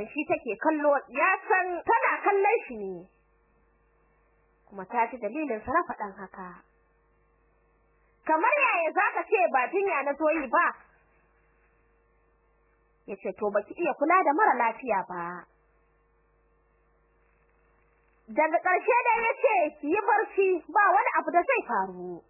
san shi take kallo. Ya san tana kallon shi ne. Kuma ta ji dalilin sa na faɗan haka. Kamar yaya zaka ce ba jinya na zoyi ba? Yace to baki iya kula da mara lafiya ba. Daga ƙarshe da ya ce ki yi barci ba wani abu da zai faru.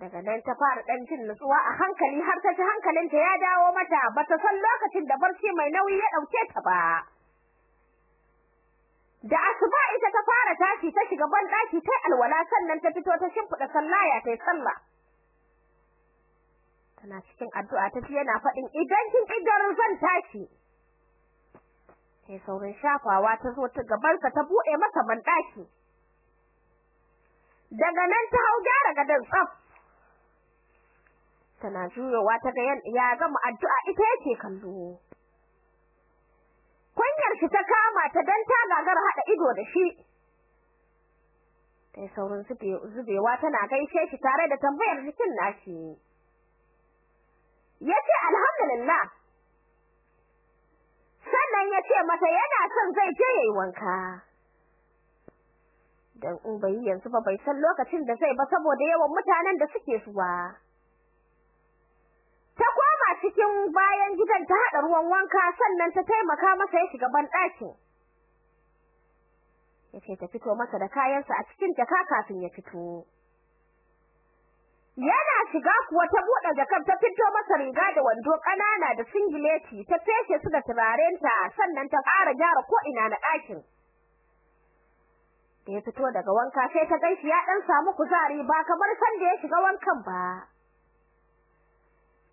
Daga nan ta fara dan jin nutsuwa a hankali har ta ji hankalinta ya dawo mata. Bata san lokacin da barci mai nauyi ya ɗauke ta ba. Da asuba ita ta fara tashi ta shiga ban daki tai alwala sannan ta fito ta shimfida sallaya tai sallah. Tana cikin addu'a ta ji yana faɗin idan kin idar zan tashi. Sai saurin shafawa ta zo ta gabansa ta buɗe masa ban daki daga nan ta hau gyara gadon tsaf. Tana juyowa ta ga ya gama addu'a ita yake kallo. Kunyar shi ta kama ta dan ta gagar hada ido da shi. Sai saurin zubewa tana gaishe shi tare da tambayar jikin nashi. Yace alhamdulillah. Sannan ya ce mata yana son zai je yayi wanka. Dan in bai yanzu ba bai san lokacin da zai ba saboda yawan mutanen da suke zuwa. Cikin bayan gidan ta hada ruwan wanka sannan ta taimaka masa ya shiga ban ɗakin ya ce ta fito masa da kayansa a cikin jaka kafin ya fito. Yana shiga kuwa ta buɗe jakar ta fito masa riga da wando kanana da singileti ta feshe su da turarenta sannan ta fara gyara ko ina na ɗakin. Da ya fito daga wanka sai ta gaishe ya dan samu kuzari ba kamar san da ya shiga wankan ba.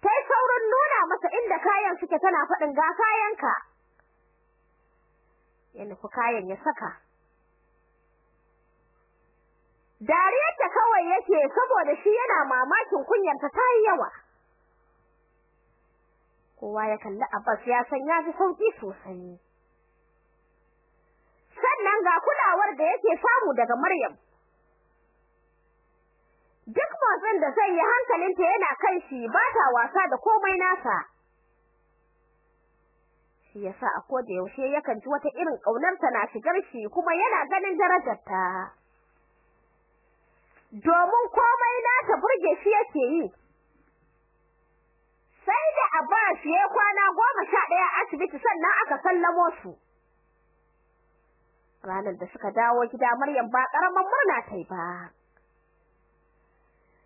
Sai saurin nuna masa inda kayan suke tana faɗin ga kayanka. Ya nufi kayan ya saka. Dariyarta kawai yake saboda shi yana mamakin kunyarta ta yi yawa. Kowa ya kalli Abbas ya san ya ji sauƙi sosai. Sannan ga kulawar da yake samu daga Maryam. Motsin da zai yi hankalinta yana kan shi ba ta wasa da komai nasa. Shi yasa a koda yaushe yakan ji wata irin ƙaunarta na shigar shi kuma yana ganin darajarta. Domin komai nata burge shi yake yi. Sai da Abbas ya kwana goma sha ɗaya asibiti sannan aka sallamo su. Ranar da suka dawo gida Maryam ba ƙaramin murna ta yi ba.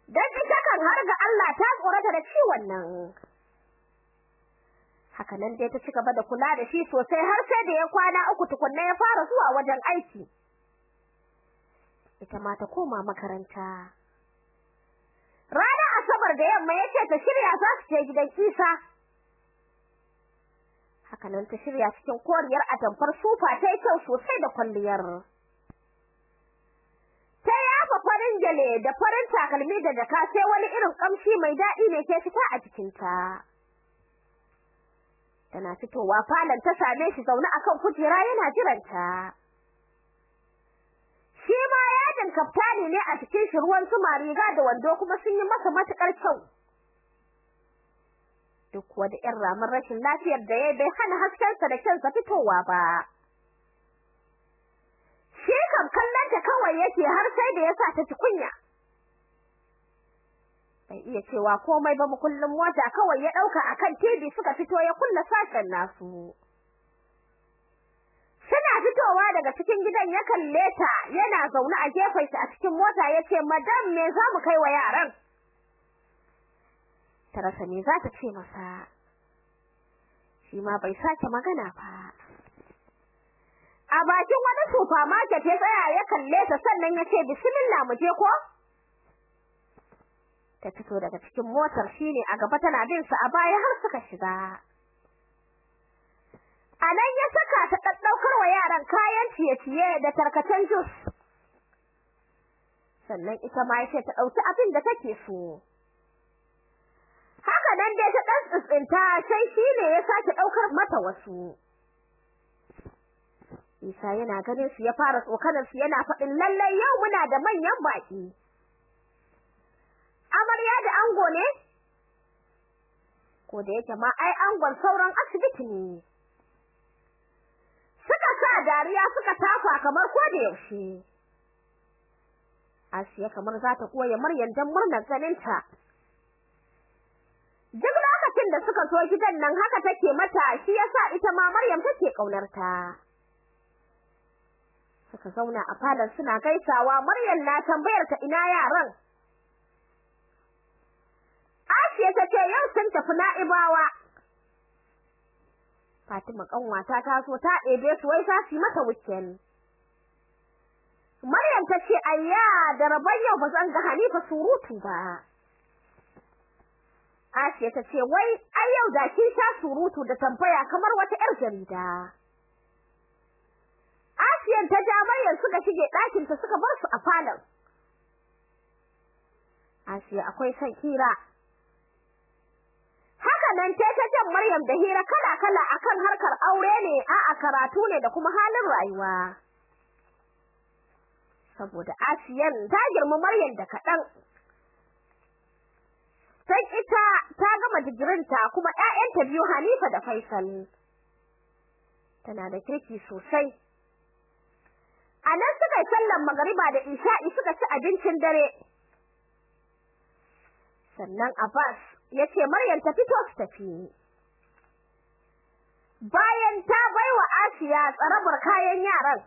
Dan ita kan har ga Allah ta tsorata da ciwon nan. Haka nan dai ta cigaba da kula da shi sosai har sai da ya kwana uku tukunna ya fara zuwa wajen aiki. Ita ma ta koma makaranta. Ranar asabar da yamma ya ce ta shirya za su je gidan Isa. Haka nan ta shirya cikin koriyar atamfar sufa ta yi kyau sosai da kwalliyar ta gele da farin takalmi da jaka sai wani irin kamshi mai daɗi ne ke fita a jikinta. Tana fitowa falon ta same shi zaune akan kujera yana jiranta. Shi ma yadin kaftani ne a cikin shi ruwan zuma riga da wando kuma sun yi masa matuƙar kyau. Duk wanda ƴan ramar rashin lafiyar da ya bai hana haskensa da kyansa fitowa ba shi kam kallon ta kawai yake har sai da yasa ta ci kunya. Bai iya cewa komai ba kullum mota kawai ya ɗauka akan TV suka fito ya kulla sashen nasu. Suna fitowa daga cikin gidan ya kalle ta yana zaune a gefen shi a cikin mota ya ce madam me za mu kai wa yaran? Tarasa me za ta ce masa. Shi ma bai sake magana ba. A bakin wani supermarket ya tsaya ya kalle ta sannan ya ce bismillah mu je ko? Ta fito daga cikin motar shine a gaba tana bin sa a baya har suka shiga. A nan ya saka ta ɗaɗɗaukar wa yaran kayan ciye-ciye da tarkacen jus. Sannan ita ma ya ce ta ɗauki abin da take so. Haka nan dai ta ɗan tsitsinta sai shine ya sake ɗaukar mata wasu. Isa yana ganin su ya fara tsokanar su yana faɗin lallai yau muna da manyan baki. Amarya da ango ne? ko da yake ma ai angon sauran asibiti ne suka sa dariya suka tafa kamar ko da yaushe Asiya kamar za ta koya Maryam dan murnar ganinta duk lokacin da suka so gidan nan haka take mata shi yasa ita ma Maryam take kaunarta suka zauna a falon suna gaisawa. Maryam na tambayar ta ina yaran? Asiya ta ce yau sun tafi Na'ibawa. Fatima kanwata ta so ta ɗebe su wai za mata weekend? Maryam ta ce ayya da rabon yau ba zan ga Hanifa surutu ba. Asiya ta ce wai ai yau da kin sha surutu da tambaya kamar wata 'yar jarida. Asiyan ta ja Maryam suka shige ɗakin ta suka bar su a falon. Asiya akwai son hira. Haka nan ta ta jan Maryam da hira kala kala akan harkar aure ne a'a karatu ne da kuma halin rayuwa. Saboda Asiyan ta girma Maryam da kaɗan. Sai ita ta gama digirinta kuma ƴaƴanta biyu Hanifa da Faisal. Tana da kirki sosai. A nan suka sallan magariba da isha'i suka ci abincin dare. Sannan Abbas ya ce Maryam ta fito su tafi. Bayan ta baiwa Asiya tsarabar kayan yaran.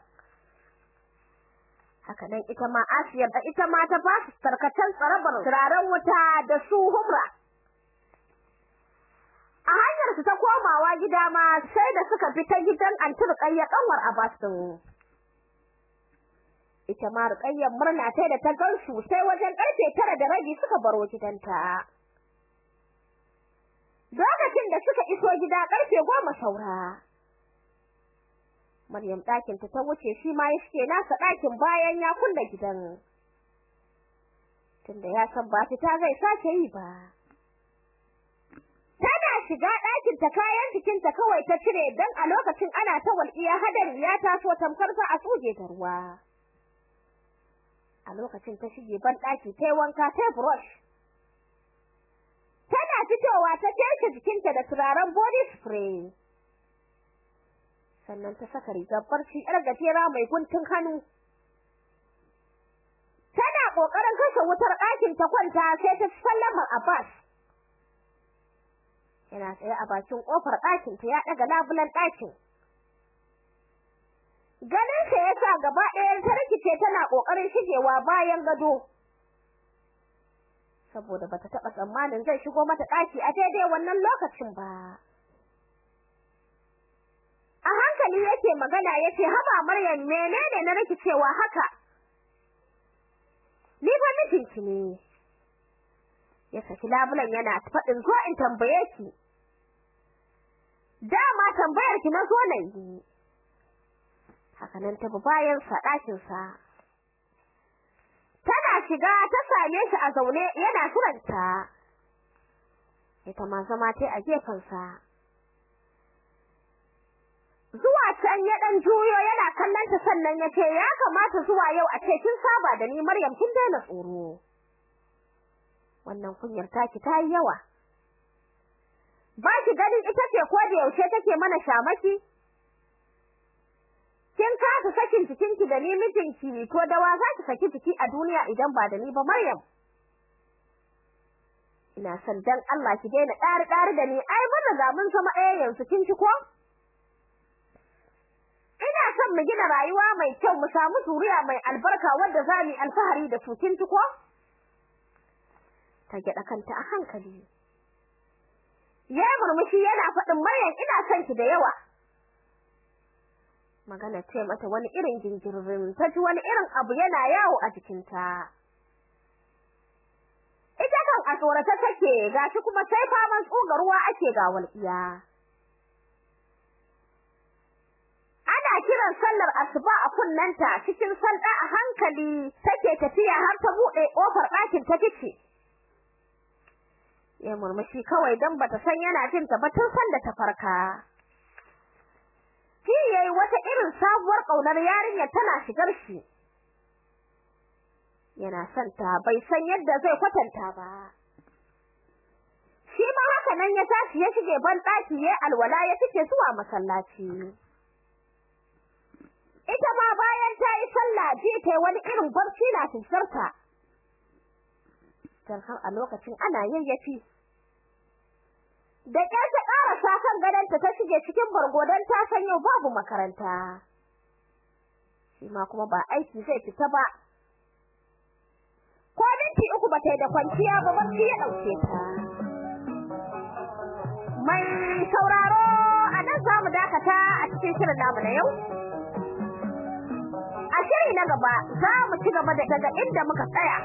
Haka nan ita ma Asiya ita ma ta ba su tarkacen tsarabar turaren wuta da su humra. A hanyar su ta komawa gida ma sai da suka fita gidan antir ƙayya kanwar Abbas din ita ma ruƙayyar murna ta da ta gansu sai wajen ƙarfe tara da rabi suka baro gidanta. Lokacin da suka iso gida ƙarfe goma saura Maryam ɗakin ta ta wuce shi ma ya shige nasa ɗakin bayan ya kulle gidan. Tunda ya san ba ta zai sake yi ba. Tana shiga ɗakin ta kayan jikinta kawai ta cire dan a lokacin ana ta walƙiya hadari ya taso tamkar za a tsuge da ruwa. A lokacin ta shige ban ɗaki ta wanka ta brush. Tana fitowa ta tace jikinta da turaren body spray. Sannan ta saka rigar barci yar gajera mai guntun hannu. Tana ƙoƙarin kashe wutar ɗakin ta kwanta sai ta sallama Abbas yana tsaye a bakin ƙofar ɗakin ta ya daga labulan ɗakin. Ganin sa yasa gaba ɗaya ta rikice tana ƙoƙarin shigewa bayan gado. Saboda bata taba tsammanin zai shigo mata ɗaki a daidai wannan lokacin ba. A hankali yake magana ya ce haba Maryam menene na rikicewa haka? Ni fa mijinki ne. Ya saki labulan yana faɗin zo in tambaye ki. Dama tambayar ki na zo nan yi. Haka nan ta bayan sa ɗakin sa. Tana shiga ta same shi a zaune yana suranta. Ita ma zama tai a gefen sa. Zuwa can ya dan juyo yana kallon ta sannan ya ce ya kamata zuwa yau a ce kin saba da ni Maryam kin daina tsoro. Wannan kunyar taki ta yawa. Ba ki ganin ita ce ko da yaushe take mana shamaki? Kin kasa sakin cikinki da ni mijinki to da wa za ki saki ciki a duniya idan ba da ni ba Maryam? Ina son dan Allah ki daina ɗari ɗari da ni. Ai mun riga mun zama ɗaya yanzu kin ci ko? Ina son mu gina rayuwa mai kyau mu samu zuriya mai albarka wanda za mu alfahari da su kin ci ko? Ta gida kanta a hankali. Ya murmushi yana faɗin Maryam ina son ki da yawa. Magana ce mata wani irin jinjirin ta ji wani irin abu yana yawo a jikinta. Ita kan a tsorata take gashi kuma sai faman tsuga ruwa ake ga walƙiya. Ana kiran sallar asuba a kunnanta cikin sanda a hankali take tafiya har ta buɗe ƙofar ɗakin ta fice ya murmushi kawai dan bata san yana jin ta ba tun sanda ta farka. Shi yayi wata irin sabuwar ƙaunar yarinya tana shigar shi. Yana son ta bai san yadda zai kwatanta ba. Shi ma haka nan ya tashi ya shige ban daki yayi alwala ya fice zuwa masallaci. Ita ma bayan ta yi sallah ji ta wani irin barci na tsarta dan har a lokacin ana yayyafi. Da ƙyar ta ƙarasa kan gadonta ta shige cikin bargodon ta san yau babu makaranta. Shi ma kuma ba aiki zai fita ba. Ko minti uku ba ta yi da kwanciya ba barci ya ɗauke ta. Mai sauraro a nan za mu dakata a cikin shirin namu na yau. A shiri na gaba za mu ci gaba da daga inda muka tsaya.